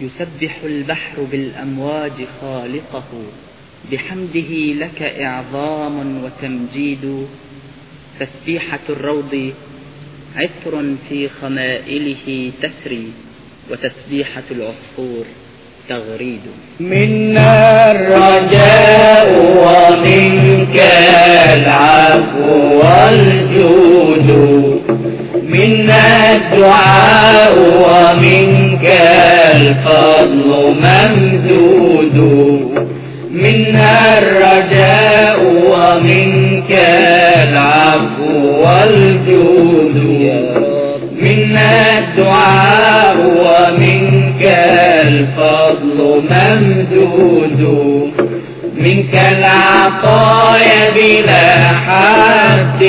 يسبح البحر بالأمواج خالقه. بحمده لك إعظام وتمجيد. تسبيحة الروض عطر في خمائله تسري وتسبيحة العصفور تغريد. منا الرجاء ومنك العفو والجود. منا الدعاء ومنك الفضل ممدود. منا الرجاء ومنك العفو والجود. منا الدعاء ومنك الفضل ممدود. منك العطايا بلا حد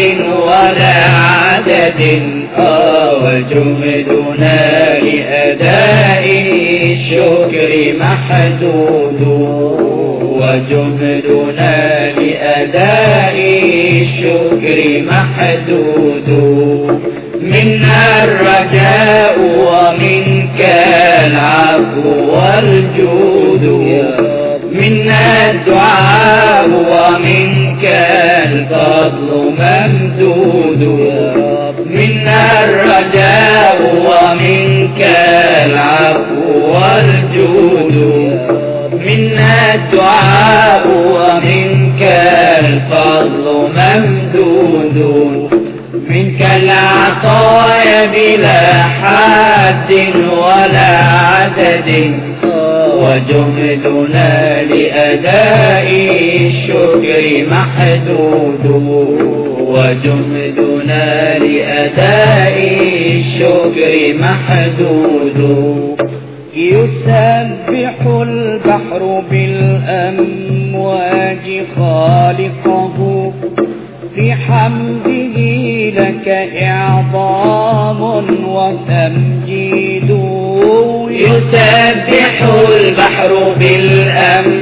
ولا عدد. آه وجهدنا لأداء الشكر محدود وجهدنا لأداء الشكر محدود. منا الرجاء ومنك العفو والجود. منا الدعاء ومنك الفضل ممدود. منا الرجاء العفو والجود. منا الدعاء ومنك الفضل ممدود. منك العطايا بلا حد ولا عدد. وجهدنا لأداء الشكر محدود. وجهدنا لأداء الشكر محدود. يسبح البحر بالأمواج خالقه. بحمده لك إعظام وتمجيد. يسبح البحر بالأمواج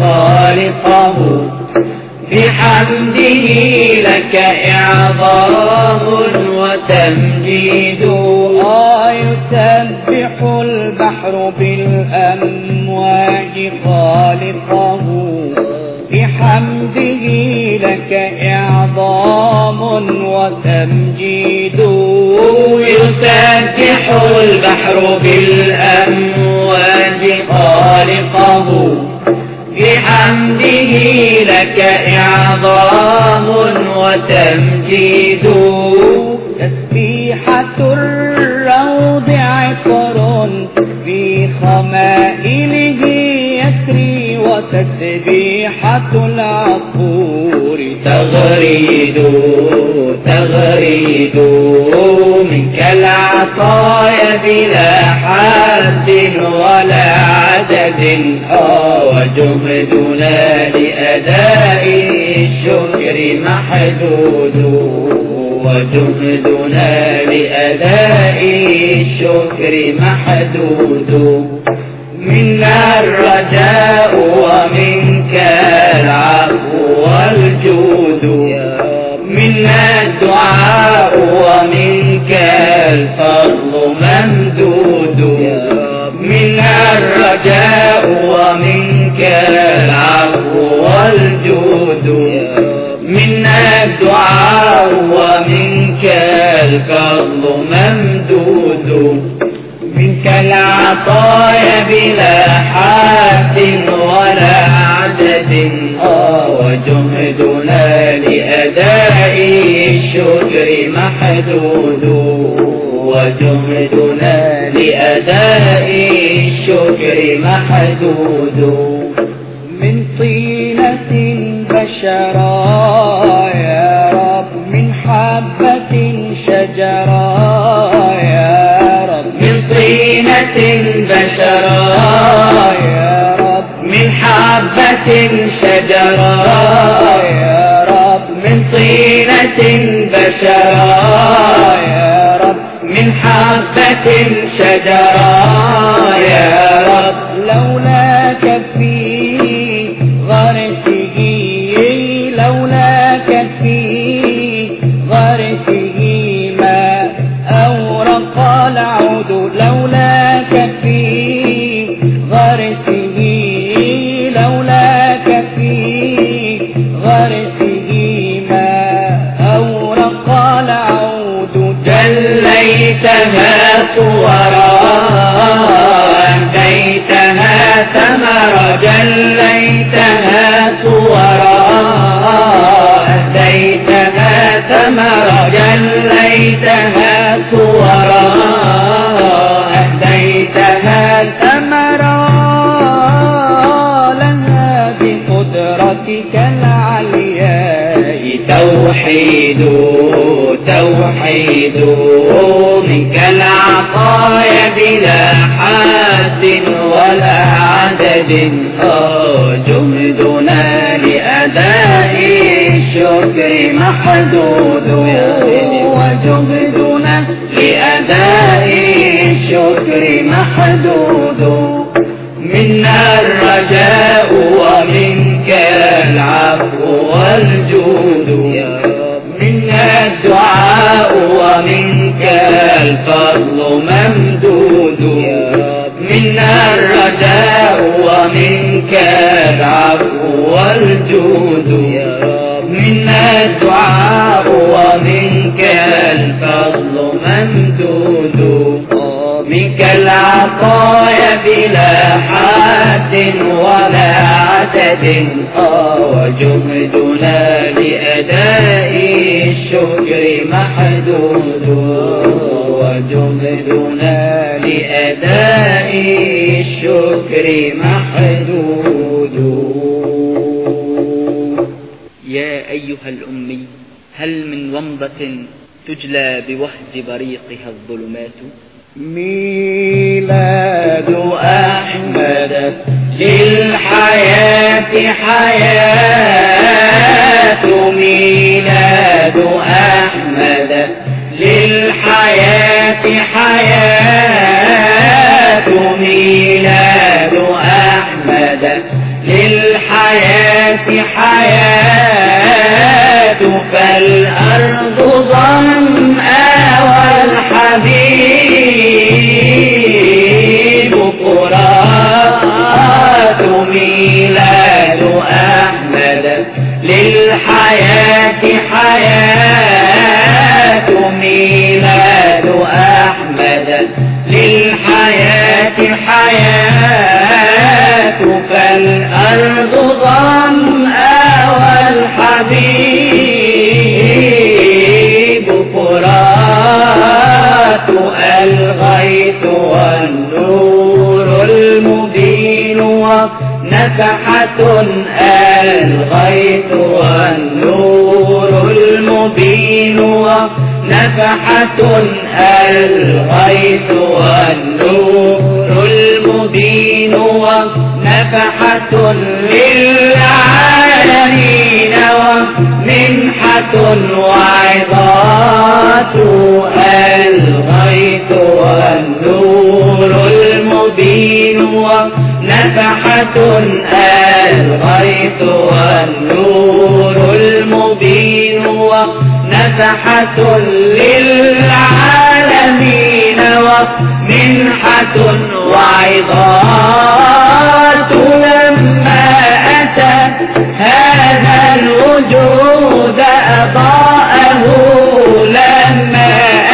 خالقه. بحمده لك إعظام وتمجيد. آه يسبح البحر بالأمواج خالقه. بحمده لك إعظام وتمجيد. يسبح البحر بالأمواج خالقه. بحمده لك إعظام وتمجيد. تسبيحة الروض عطر في خمائله يسري وتسبيحة العصفور تغريد تغريد منك العطايا بلا حد ولا عدد. آه وجهدنا لأداء الشكر محدود. وجهدنا لأداء الشكر محدود. منا الرجاء منا الدعاء ومنك الفضل ممدود. منا الرجاء ومنك العفو والجود. منا الدعاء ومنك الفضل ممدود. منك العطايا بلا حد محدود وجهدنا لأداء الشكر محدود. من طينة بشرا يا رب من حبة شجرا يا رب. من طينة بشرا يا رب من حبة شجرا يا رب من طينة بشرا يا رب من حبة شجرا يا رب. لولاك أنتها صورا أنتيتها ثمر جليتها صورا أنتيتها ثمر جليتها صورا أنتيتها ثمرا لها بقدرتك العلياء توحيد توحيد منك العطايا بلا حد ولا عدد جهدنا لأداء الشكر محدود وجهدنا لأداء الشكر محدود منا الرجاء ومنك العفو والجود منا الدعاء ومنك الفضل ممدود. منا الرجاء ومنك العفو والجود. منا الدعاء ومنك الفضل ممدود. منك العطايا بلا حد ولا عدد. وجهدنا محدود وجهدنا لأداء الشكر محدود يا أيها الأمي هل من ومضة تجلى بوهج بريقها الظلمات؟ ميلاد أحمد للحياة حياة ميلاد ونفحة الغيث والنور المبين ونفحة الغيث والنور المبين ونفحة للعالمين ومنحة وعظات الغيث والنور المبين ونفحة الغيث والنور المبين ونفحة للعالمين ومنحة وعظات لما أتى هذا الوجود أضاءه لما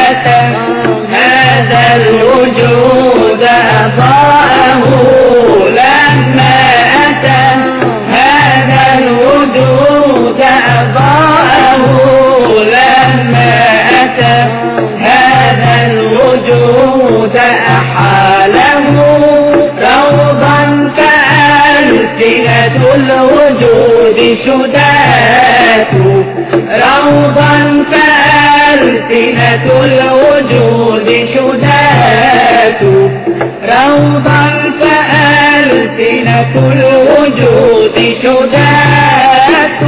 الوجود شدات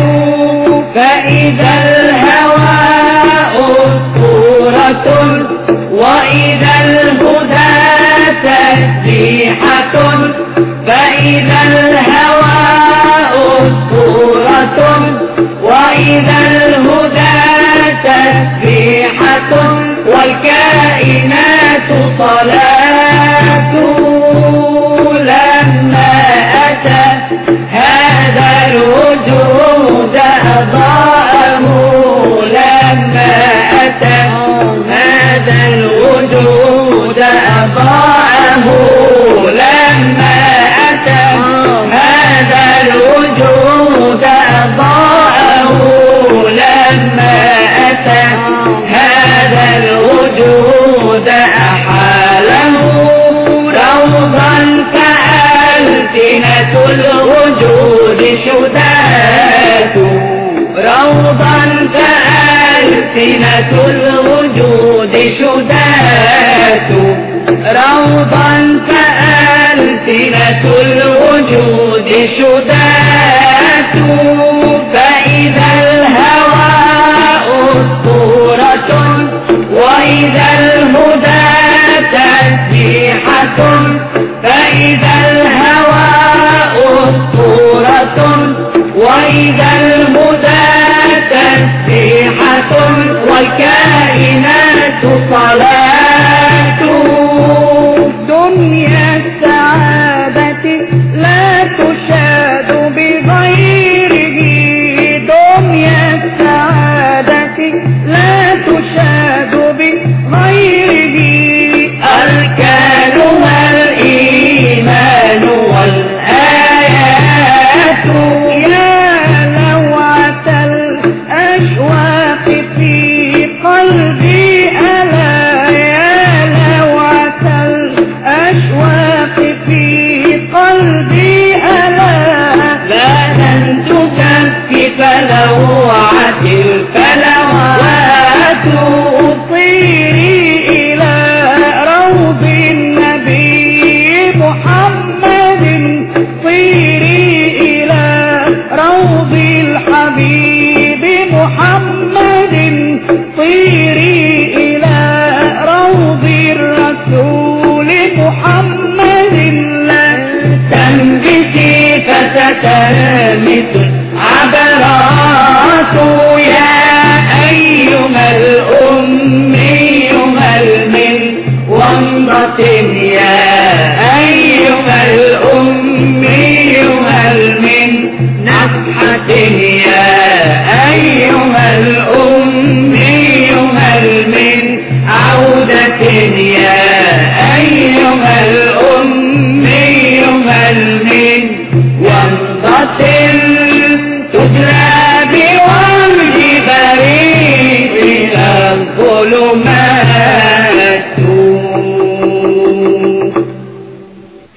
فإذا الهواء أسطورة وإذا الهدى تسبيحة فإذا الهواء أسطورة وإذا الهدى تسبيحة والكائنات صلاة. وإذا الهدى تسبيحة والكائنات تجلى بوجه بريد إلى الظلمات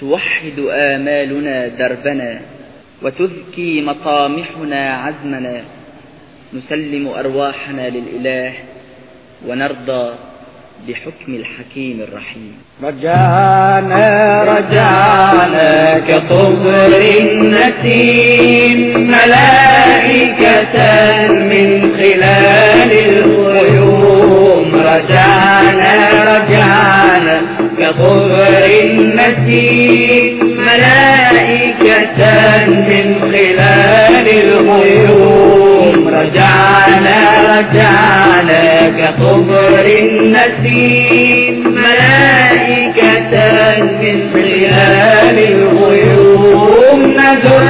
توحد آمالنا دربنا وتذكي مطامحنا عزمنا. نسلم أرواحنا للإله ونرضى بحكم الحكيم الرحيم. رجعنا رجعنا كطهر النسيم ملائكة من خلال الغيوم. رجعنا رجعنا كطهر النسيم ملائكة من خلال الغيوم. رجعنا كطهر النسيم ملائكة من خلال الغيوم. ندر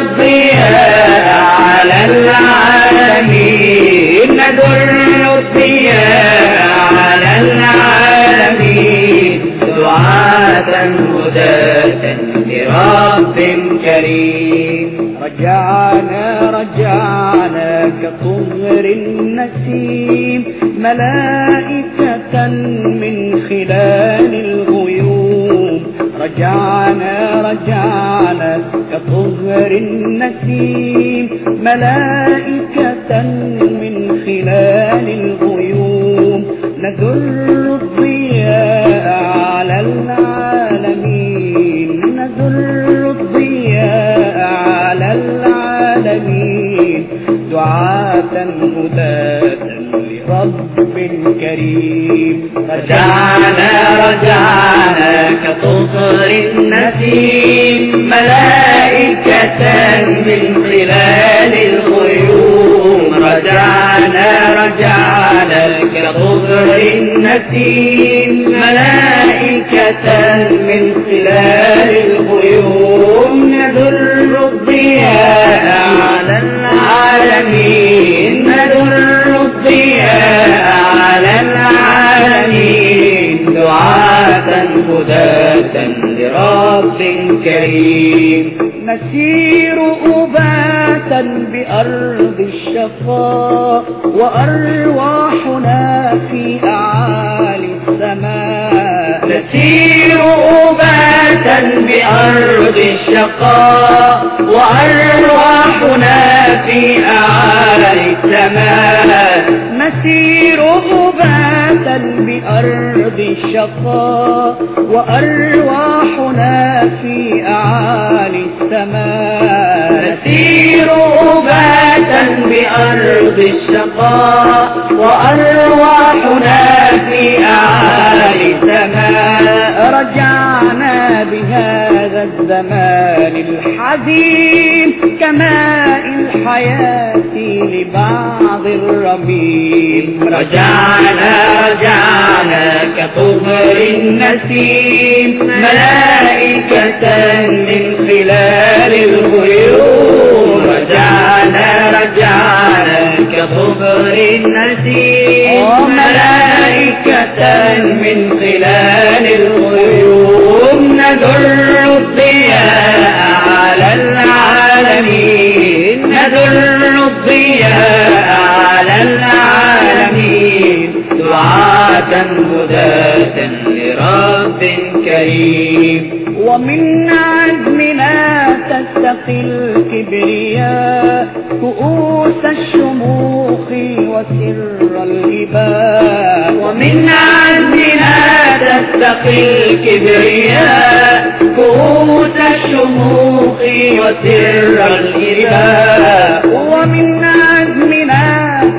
الضياء على العالمين. ندر الضياء على العالمين. دعاة هداة لرب كريم. رجعنا رجعنا. كطهر النسيم ملائكة من خلال الغيوم رجعنا رجعنا كطهر النسيم ملائكة من خلال الغيوم ندر رجعنا رجعنا كطفر النسيم ملائكة من خلال الغيوم. رجعنا رجعنا كطفر النسيم ملائكة من خلال الغيوم. ندر الضياء على العالمين. ندر الضياء هداة لرب كريم. نسير أباتا بأرض الشقاء وأرواحنا في أعالي السماء. نسير أباتا بأرض الشقاء وأرواحنا في أعالي السماء. نسير أباتا بأرض الشقاء وأرواحنا في أعالي السماء. نسير أباتا بأرض الشقاء وأرواحنا في أعالي السماء. رجعنا الزمان الحزين كماء الحياة لبعض الرميم رجعنا رجعنا كطهر النسيم ملائكة من خلال الغيوم. رجعنا رجعنا كطهر النسيم. ملائكة من خلال الغيوم ندر الضياء على العالمين. ندر الضياء على العالمين. دعاة هداة لرب كريم. ومن عزمنا تستقي الكبرياء كؤوس الشموخ وسر الإباء ومن عزمنا تستقي الكبرياء كؤوس الشموخ وسر الإباء ومن عزمنا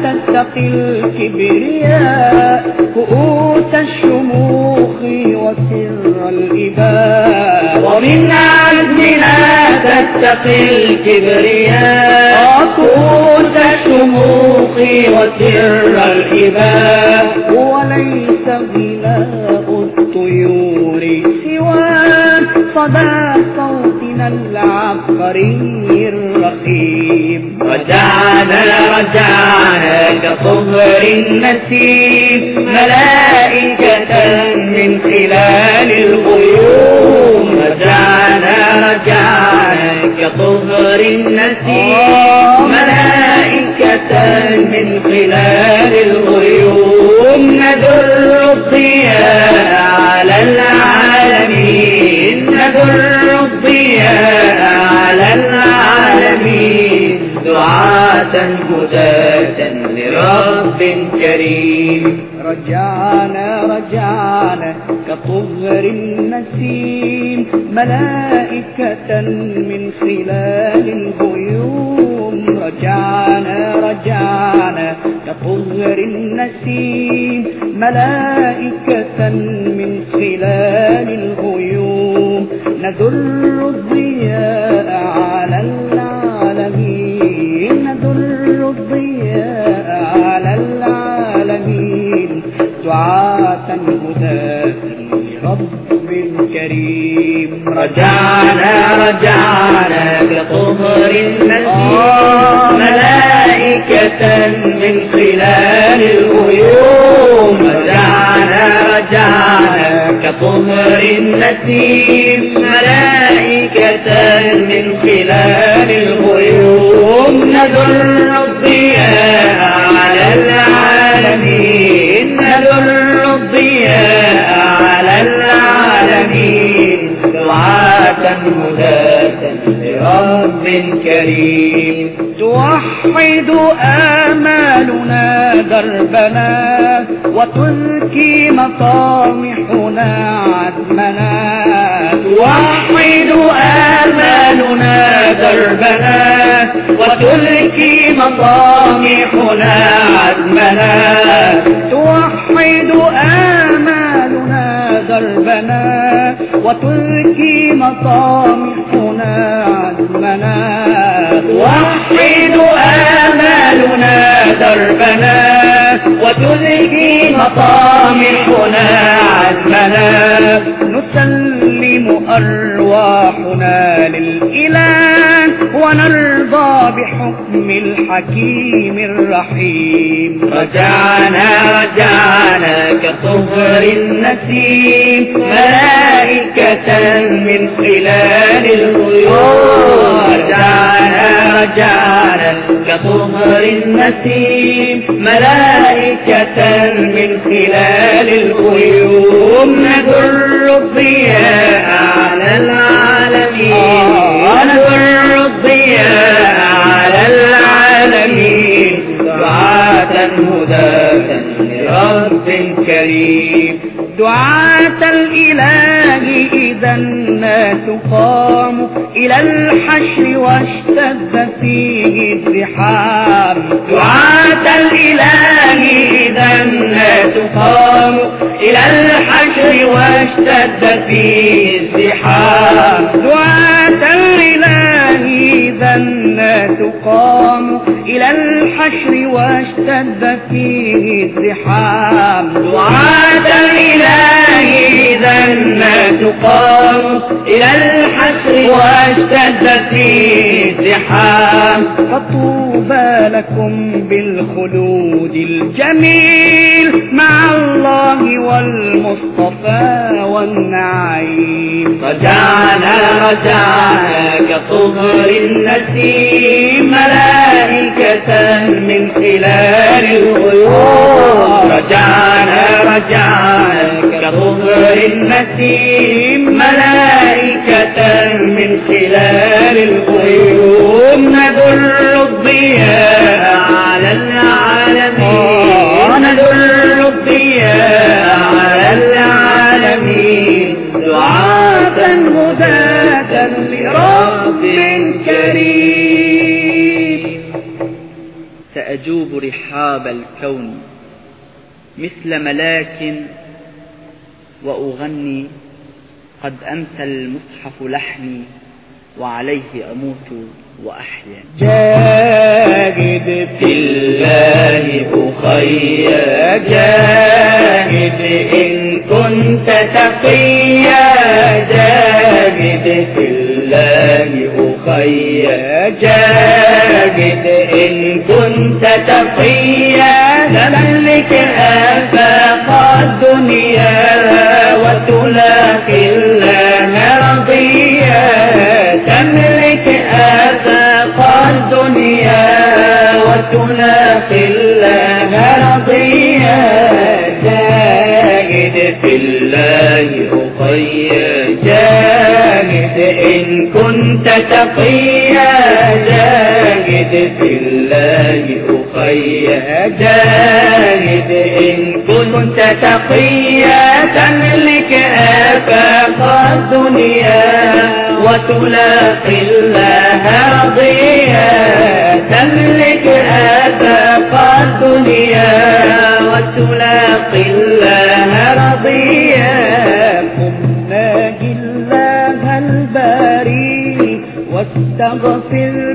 تستقي الكبرياء كؤوس الشموخ وسر الإباء. ومن عزمنا تستقي الكبرياء. كؤوس الشموخ وسر الإباء. وليس غناء الطيور سوى صدى صوتنا العبقري. الرخيم رجعنا رجعنا كصهر النسيم ملائكة من خلال الغيوم. رجعنا رجعنا كصهر النسيم ملائكة من خلال كريم. رجعنا رجعنا كطهر النسيم ملائكة من خلال الغيوم. رجعنا رجعنا كطهر النسيم ملائكة من خلال الغيوم. ندر الغيوم رجعنا رجعنا كطهر النسيم ملائكة من خلال الغيوم ندر الضياء على العالمين. ندر الضياء على العالمين. دعاة هداة لرب كريم. توحد آمالنا دربنا وتلكي مطامحنا عزمنا توحد آمالنا دربنا وتلكي مطامحنا عزمنا توحد آمالنا دربنا وتلكي مطامحنا عزمنا توحد آمالنا دربنا وتلقي مطامحنا عزمنا. نسلم أرواحنا للإله. ونرضى بحكم الحكيم الرحيم. رجعنا رجعنا كصهر النسيم ملائكة من خلال الغيوم. رجعنا رجعنا كصهر النسيم ملائكة من خلال الغيوم. ندر الضياء كريم دعاة الإله إذا الناس قاموا إلى الحشر واشتد فيه الزحام دعاة الإله إذا الناس قاموا إلى الحشر واشتد فيه الزحام دعاة الإله إذا الناس قاموا الحشر واشتد فيه الزحام. دعاة الإله إذا الناس قاموا إلى الحشر واشتد فيه الزحام. فطوبى لكم بالخلود الجميل مع الله والمصطفى والنعيم. رجعنا رجعنا كطهر النسيم ملائكة من خلال الغيوم. رجعنا رجعنا النسيم ملائكة من خلال الغيوم ندل الضياء على العالمين. ندل الضياء على العالمين. دعاة هداة لرب كريم. سأجوب رحاب الكون مثل ملاك وأغني قد أمسى المصحف لحني وعليه أموت وأحيا. جاهد في الله أخيا. جاهد إن كنت تقيا. جاهد في الله أخيا. جاهد إن كنت تقيا. تملك آفاق الدنيا. الله رضيا تملك آفاق الدنيا وتلاقي الله رضيا جاهد في الله أخيا جاهد إن كنت تقيا. جاهد في الله أخيا جاهد إن كنت تقيا تملك آفاق الدنيا وتلاقي الله رضيا تملك آفاق الدنيا وتلاقي الله رضيا قم ناجي الله الباري واستغفر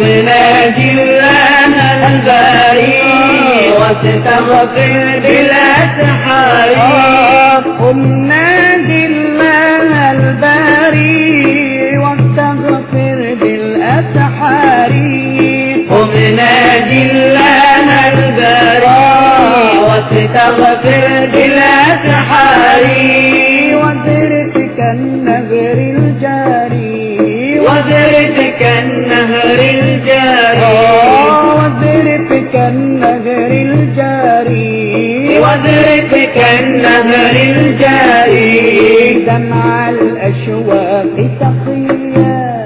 قم ناجي الله الباري واستغفر بالأسحار قم ناجي الله الباري واستغفر بالأسحار. قم ناجي الله الباري واستغفر بالأسحار وذرف كالنهر الجاري. وذرف الجاري وذرف كالنهر الجاري. وذرف كالنهر الجاري. دمع الأشواق تقيا.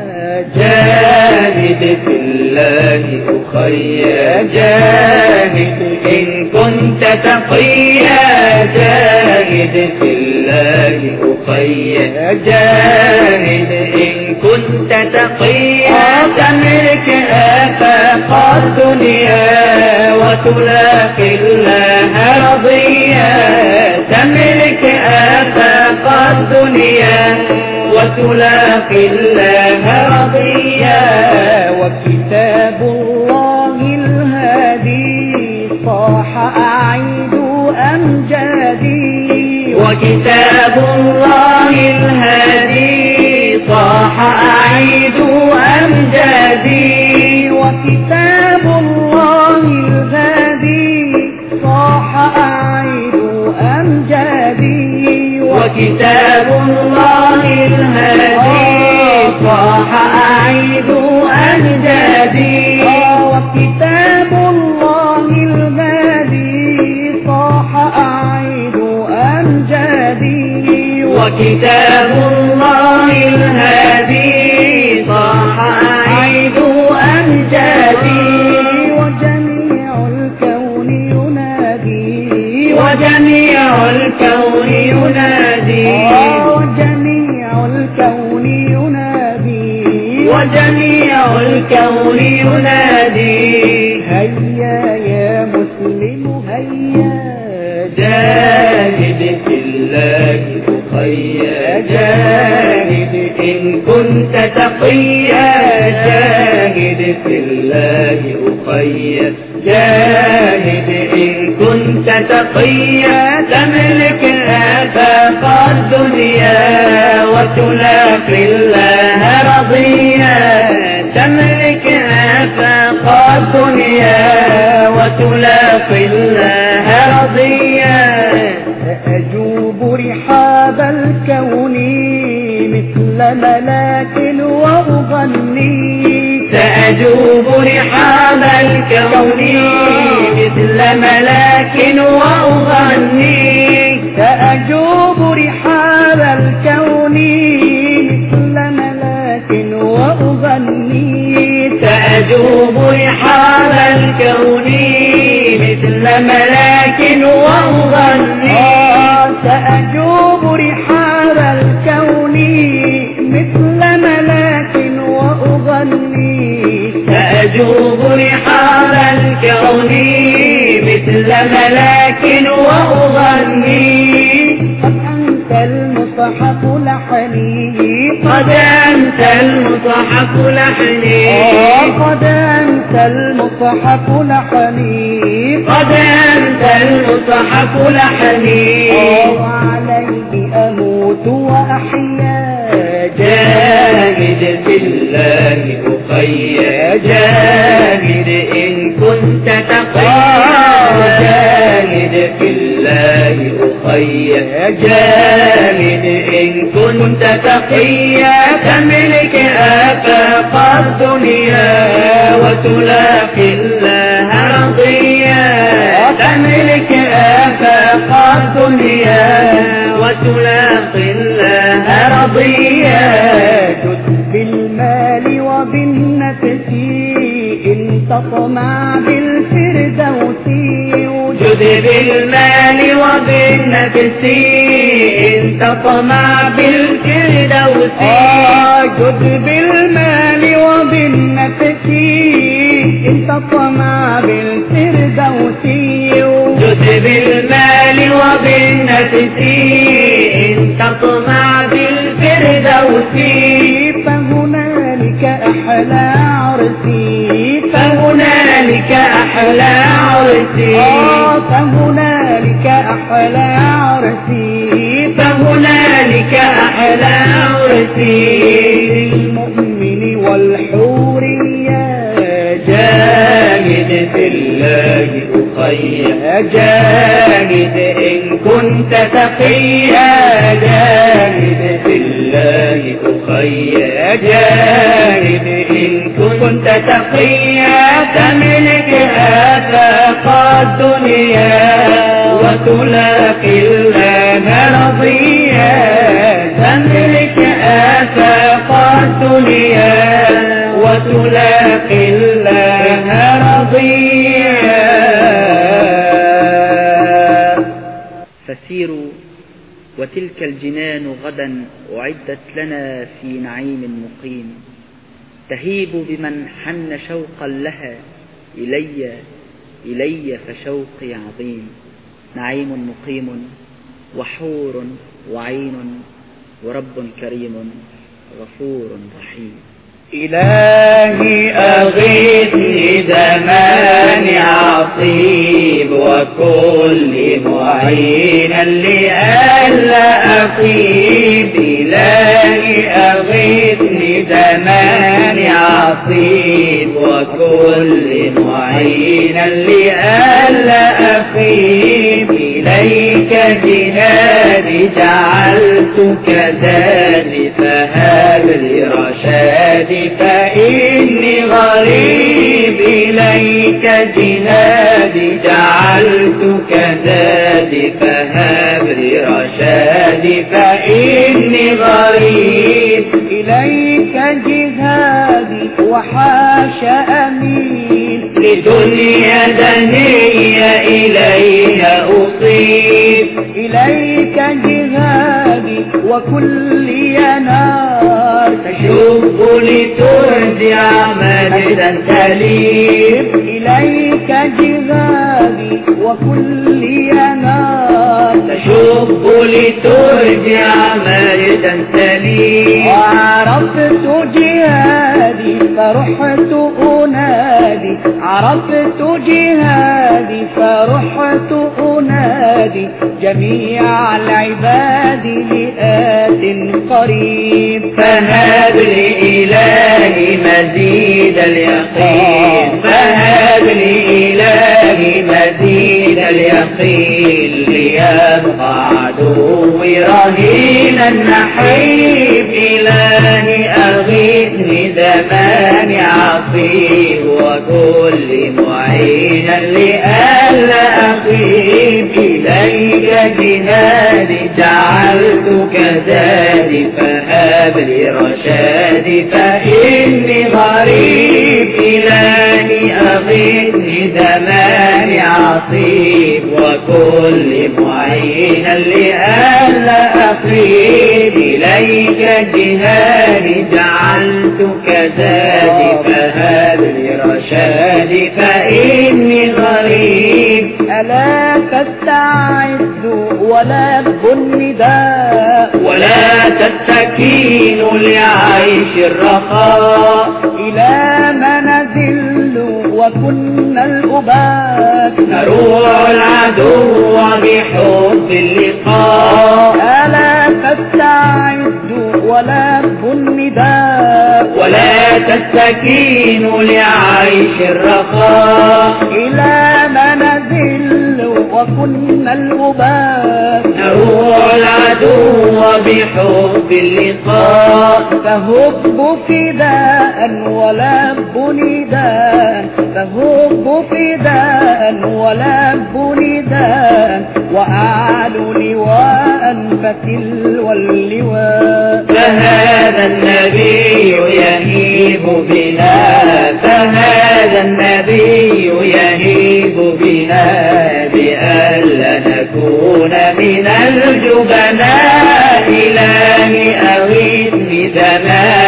جاهد في الله أخيا. جاهد إن كنت تقيا جاهد في الله أخيا جاهد إن كنت تقيا تملك آفاق الدنيا وتلاقي الله رضيا. تملك آفاق الدنيا وتلاقي الله رضيا. وكتاب الله الهادي صاح أعيد أمجادي. وكتاب الله الهادي صاح أعيد أمجادي. وكتاب الله الهادي صاح أعيد أمجادي. وكتاب الله الهادي صاح أعيد أمجادي وجميع الكون ينادي. وجميع الكون ينادي. وجميع الكون ينادي. وجميع الكون ينادي. جاهد إن كنت تقيا جاهد في الله أخيا جاهد إن كنت تقيا تملك آفاق الدنيا وتلاقي الله رضيا. تملك آفاق الدنيا وتلاقي الله رضيا. ملاك وأغني. سأجوب رحاب الكون مثل ملاك وأغني. سأجوب رحاب الكون مثل ملاك وأغني. سأجوب رحاب الكون مثل ملاك وأغني. آه، سأجوب سأجوب رحاب الكون مثل ملاك وأغني. قد أنت المصحف لحني. قد أنت المصحف لحني. آه، قد أنت المصحف لحني. قد أنت المصحف لحني. وعليه أموت وأحيا. جاهد في الله. أخيا جاهد إن كنت تقيا جاهد في الله أخيا جاهد إن كنت تقيا تملك آفاق الدنيا وتلاقي الله رضيا. تملك آفاق الدنيا وتلاقي الله رضيا. وبالنفس إن تطمع بالفردوس جد بالمال وبالنفس إن تطمع بالفردوس آه بالمال وبالنفس إن تطمع بالفردوس جد بالمال وبالنفس إن تطمع بالفردوس أحلى عرسي. فهنالك أحلى عرسي. آه فهنالك أحلى عرسي. فهنالك أحلى عرسي. للمؤمن والحورية جاهد في الله أخيا جاهد إن كنت تقيا جاهد في الله أخيا جاهد. إن كنت تقيا تملك آفاق الدنيا وتلاقي الله رضيا. تملك آفاق الدنيا وتلاقي الله رضيا. فسيروا وتلك الجنان غدا أعدت لنا في نعيم مقيم. تهيب بمن حن شوقا لها إلي إلي فشوقي عظيم. نعيم مقيم وحور وعين ورب كريم غفور رحيم. إلهي أغثني زمان عصيب وكل معينا لألا أخيب إلهي أغثني زمان عصيب وكل معينا لألا أخيب إليك جهادي جعلتك زادي فهب لي رشادي فإني غريب إليك جهادي جعلتك زادي فهب لي رشادي فإني غريب إليك جهادي وحاش أمين. لدنيا دنيا إليها أصيب. إليك جهادي وكلي تشب لترجع مجدا تليم إليك جهادي وكلي نار تشب لترجع مجدا تليم وعرفت جهادي فرحت أنادي. عرفت جهادي فرحت أنادي جميع العباد لآت قريب. فهب لإلهي مزيد اليقين. فهب لإلهي مزيد اليقين. ليبقى عدوي رهينا نحيب إلهي أغيثني زمان عصيب. وكل معينا لألا أخيب إليك جهادي جعلتك زادي فهب لي رشادي فإني غريب إلهي أغيثني زمان عصيب وكل معينا لألا أخيب إليك جهادي جعلتك زادي فهب لي رشادي فإني غريب. ألا تستعد ولا النداء ولا تستكين لعيش الرخاء. إلى منزل وكنا الأبات نروع العدو بحب اللقاء. ألا تستعد ولا النداء ولا تستكين لعيش الرخاء. إلى منزل وكنا الأبات نروع العدو بحب اللقاء. فهب فداء ولب نداء فهب فداء ولب نداء وأعلو لواء فتلو اللواء. فهذا النبي يهيب بنا فهذا النبي يهيب بنا بألا نكون من الجبناء. إلهي أغيثني زمان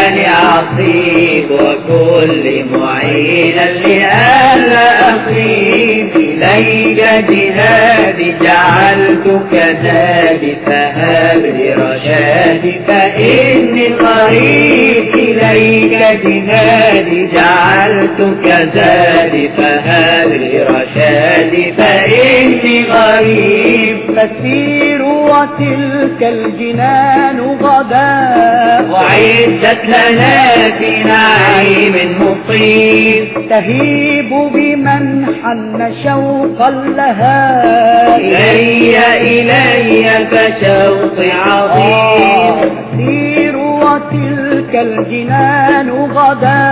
عصيب وكل معينا لألا أخيب. إليك جهادي جعلتك زادي فهب لي رشادي فإني قريب. إليك جهادي جعلتك زادي فهب لي رشادي فإني غريب مسير وتلك الجنان غدا وعدت لنا في نعيم مقيم تهيب بمن حن شوقا لها. إلي إلي كشوق عظيم. مسير وتلك الجنان غدا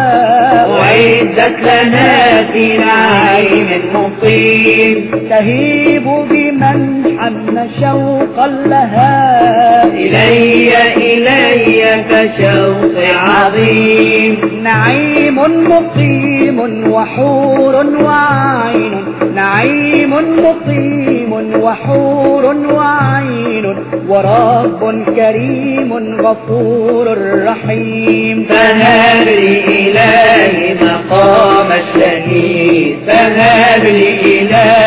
وعدت لنا في نعيم مقيم تهيب بمن حن شوقا لها. إلي إلي كشوق عظيم. نعيم مقيم وحور وعين. نعيم مقيم وحور وعين. ورب كريم غفور رحيم. فهب إلهي مقام الشهيد. فهب إلهي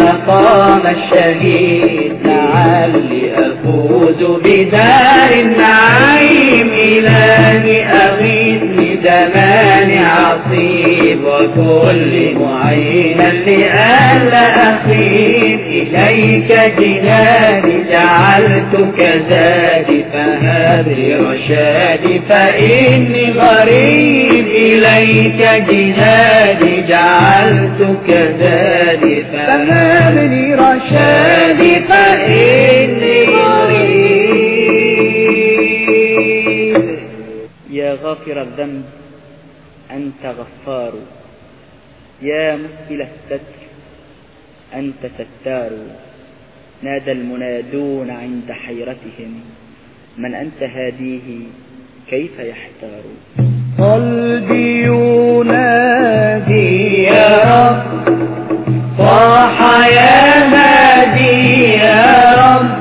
مقام الشهيد لعلي أفوز بدار النعيم. إلهي أغيثني زمان عصيب وكل معينا لألا أخيب إليك جهادي جعلتك زادي فهب رشادي فإني غريب إليك جهادي جعلتك زادي فهب لي رشادي فإني غريب. يا غافر الذنب أنت غفار. يا مسبل الستر أنت ستار. نادى المنادون عند حيرتهم من أنت هاديه كيف يحتار؟ قلبي ينادي يا رب صاح يا هادي يا رب.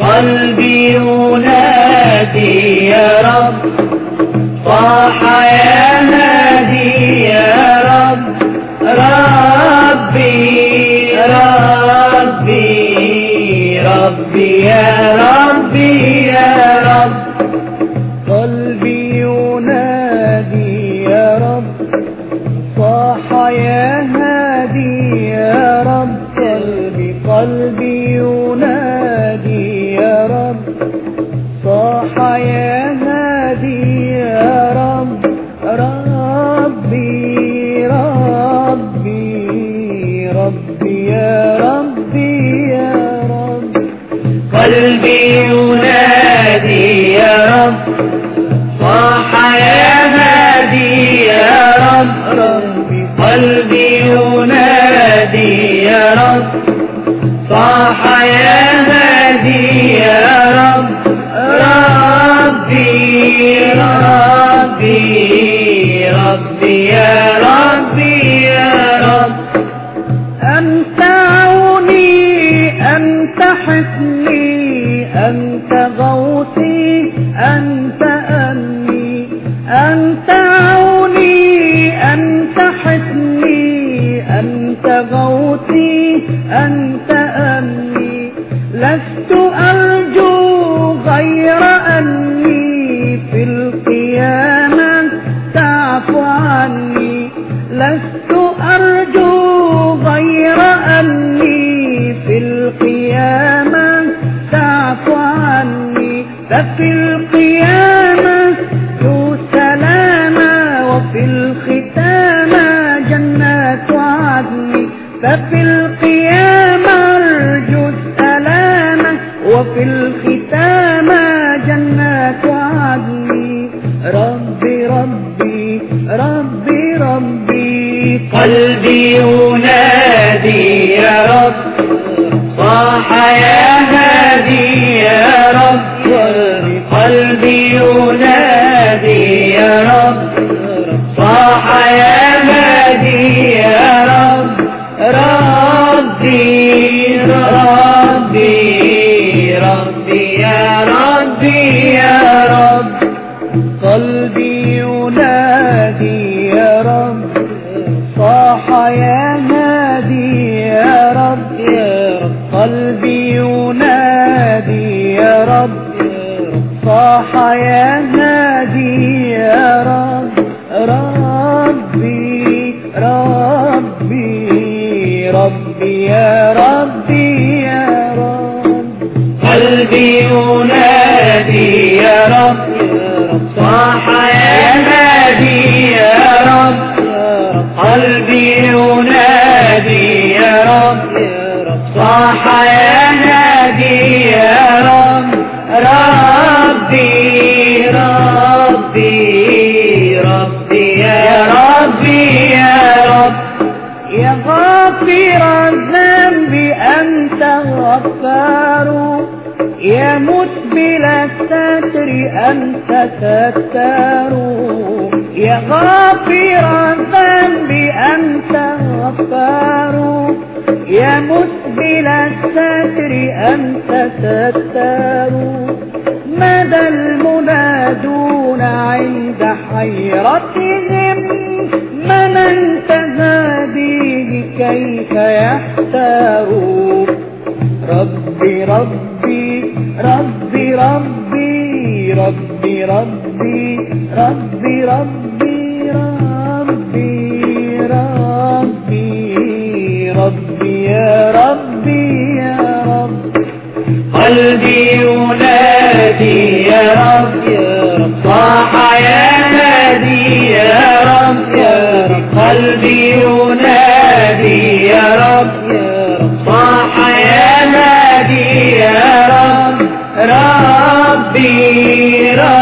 قلبي ينادي يا رب صاح يا هادي يا رب. ربي ربي ربي يا ربي قلبي ينادي يا رب. صاح يا هادي يا رب. يا رب قلبي ينادي يا رب. صاح يا هادي يا رب. ربي ربي ربي يا ربي يا رب. قلبي ينادي يا رب. صاح يا نادي يا رب قلبي ينادي يا رب. صاح يا نادي يا رب ربي ربي ربي يا ربي يا رب. يا غافر الذنب أنت غفار يا مسبل الستر أنت ستار. يا غافر الذنب أنت غفار. يا مسبل الستر أنت ستار. مدى المنادون عند حيرتهم؟ من أنت هاديه كيف يحتار؟ ربي ربي ربي ربي ربي ربي ربي ربي ربي ربي ربي يا ربي يا رب قلبي ينادي يا رب صاح يا نادي يا رب قلبي ينادي يا رب صاح يا نادي يا رب Rabbi Rabbi.